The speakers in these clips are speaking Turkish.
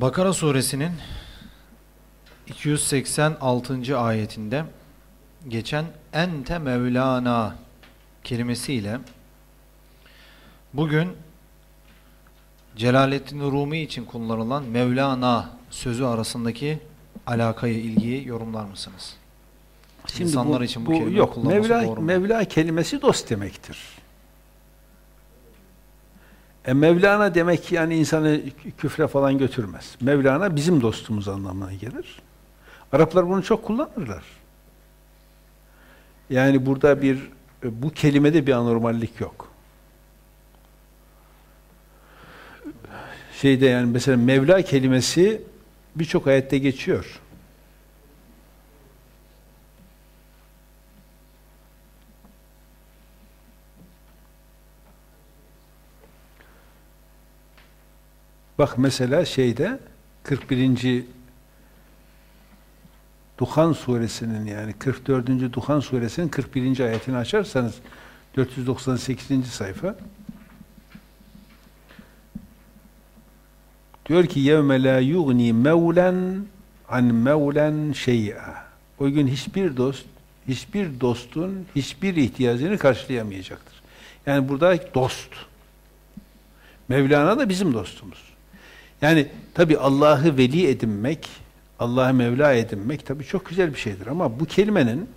Bakara suresinin 286. ayetinde geçen ente mevlana kelimesiyle bugün Celaleddin Rumi için kullanılan Mevlana sözü arasındaki alakayı, ilgiyi yorumlar mısınız? Şimdi İnsanlar bu, için bu, bu kelime yok. kullanması Mevla, doğru mu? Mevla kelimesi dost demektir. E Mevlana demek ki yani insanı küfre falan götürmez. Mevlana bizim dostumuz anlamına gelir. Araplar bunu çok kullanırlar. Yani burada bir e, bu kelimede bir anormallik yok. Şeyde yani mesela Mevla kelimesi birçok ayette geçiyor. Bak mesela şeyde 41. Duhan suresinin yani 44. Duhan suresinin 41. ayetini açarsanız 498. sayfa diyor ki yevme la yugni mevlen an mevlen şey'a o gün hiçbir dost hiçbir dostun hiçbir ihtiyacını karşılayamayacaktır. Yani burada dost. Mevlana da bizim dostumuz. Yani tabi Allah'ı veli edinmek, Allah'ı Mevla edinmek tabi çok güzel bir şeydir ama bu kelimenin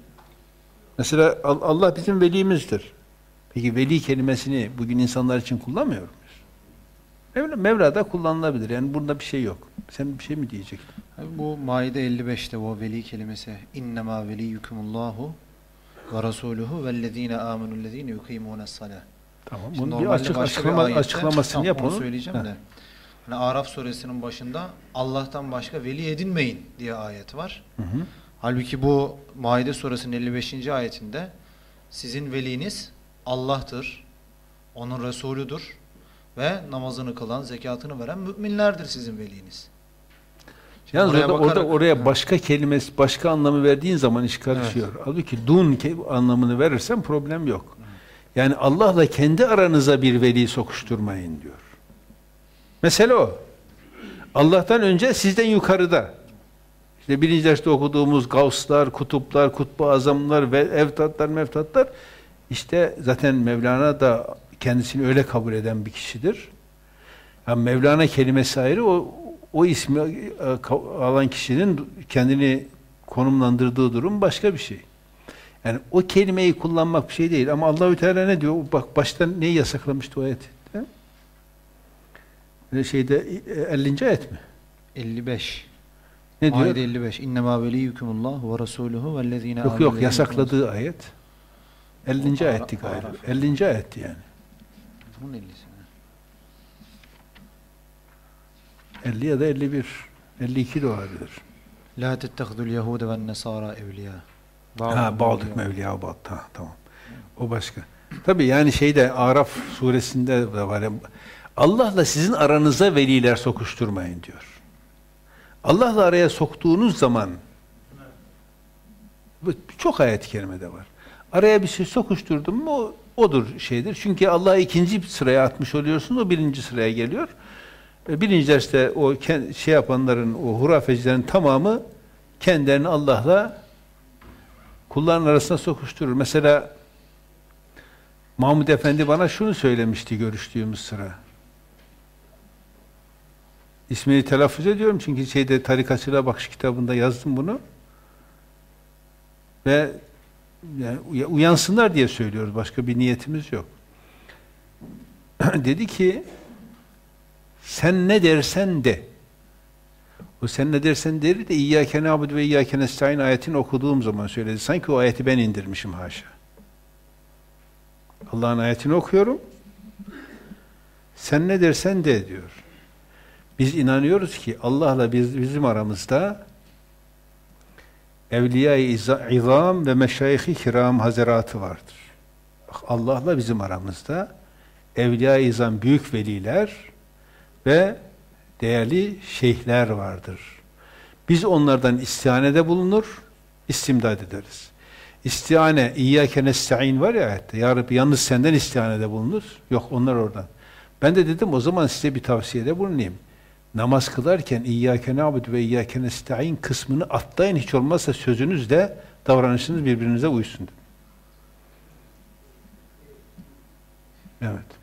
mesela Al- Allah bizim velimizdir. Peki veli kelimesini bugün insanlar için kullanmıyor muyuz? Mevla, Mevla da kullanılabilir. Yani bunda bir şey yok. Sen bir şey mi diyecektin? Abi Bu Maide 55'te o veli kelimesi innema veliyukumullahu ve rasuluhu vellezine amenullezine yukimunes salah. Tamam. Bunun bir açık, açıklama, ayette- açıklamasını yap onu onu. söyleyeceğim Heh. de. Hani Araf suresinin başında Allah'tan başka veli edinmeyin diye ayet var. Hı hı. Halbuki bu Maide suresinin 55. ayetinde sizin veliniz Allah'tır, onun Resulüdür ve namazını kılan, zekatını veren müminlerdir sizin veliniz. Şimdi Yalnız oraya orada, orada bakarak- oraya Hı. başka kelimesi, başka anlamı verdiğin zaman iş karışıyor. Halbuki dun anlamını verirsen problem yok. Yani Allah'la kendi aranıza bir veli sokuşturmayın diyor. Mesele o. Allah'tan önce sizden yukarıda. İşte birinci derste okuduğumuz gavslar, kutuplar, kutbu azamlar ve evtatlar, mevtatlar işte zaten Mevlana da kendisini öyle kabul eden bir kişidir. Yani Mevlana kelimesi ayrı, o, o ismi e, alan kişinin kendini konumlandırdığı durum başka bir şey. Yani o kelimeyi kullanmak bir şey değil. Ama Allahü Teala ne diyor? Bak başta neyi yasaklamıştı o ayet? Şeyde e, 50. ayet mi? 55. Ne diyor? Maide 55. İnnemâ veliyukumullah ve rasuluhu vellezine Yok yok yasakladığı ayet. 50. O ayetti galiba. Araf. 50. ayetti yani. Bunun 50'si. 50 ya da 51. 52 de olabilir. La tettehidul yehude ve nesara evliya. Ha, Bağdık Mevliya Bağd. Ha, tamam. O başka. Tabii yani şeyde Araf suresinde de var. Allah'la sizin aranıza veliler sokuşturmayın diyor. Allah'la araya soktuğunuz zaman çok ayet-i kerimede var. Araya bir şey sokuşturdun mu odur şeydir. Çünkü Allah'ı ikinci sıraya atmış oluyorsunuz. O birinci sıraya geliyor. E, Birinci derste o şey yapanların, o hurafecilerin tamamı kendilerini Allah'la kulların arasına sokuşturur. Mesela Mahmud Efendi bana şunu söylemişti görüştüğümüz sıra. İsmini telaffuz ediyorum çünkü şeyde tarikatçılığa bakış kitabında yazdım bunu. Ve yani uya- uyansınlar diye söylüyoruz. Başka bir niyetimiz yok. Dedi ki sen ne dersen de o sen ne dersen deri de İyyâke nâbudu ve İyyâke nestaîn ayetini okuduğum zaman söyledi. Sanki o ayeti ben indirmişim haşa. Allah'ın ayetini okuyorum. Sen ne dersen de diyor. Biz inanıyoruz ki Allah'la biz, bizim aramızda evliya-i iza- izam ve meşayih-i kiram hazaratı vardır. Allah'la bizim aramızda evliya-i izam büyük veliler ve değerli şeyhler vardır. Biz onlardan istihanede bulunur, istimdad ederiz. İstihane, İyyâke nesta'in var ya ayette. Ya Rabbi yalnız senden istihanede bulunur. Yok onlar oradan. Ben de dedim o zaman size bir tavsiyede bulunayım. Namaz kılarken İyyâke na'budu ve İyyâke nesta'in kısmını atlayın hiç olmazsa sözünüzle davranışınız birbirinize uysun. Evet.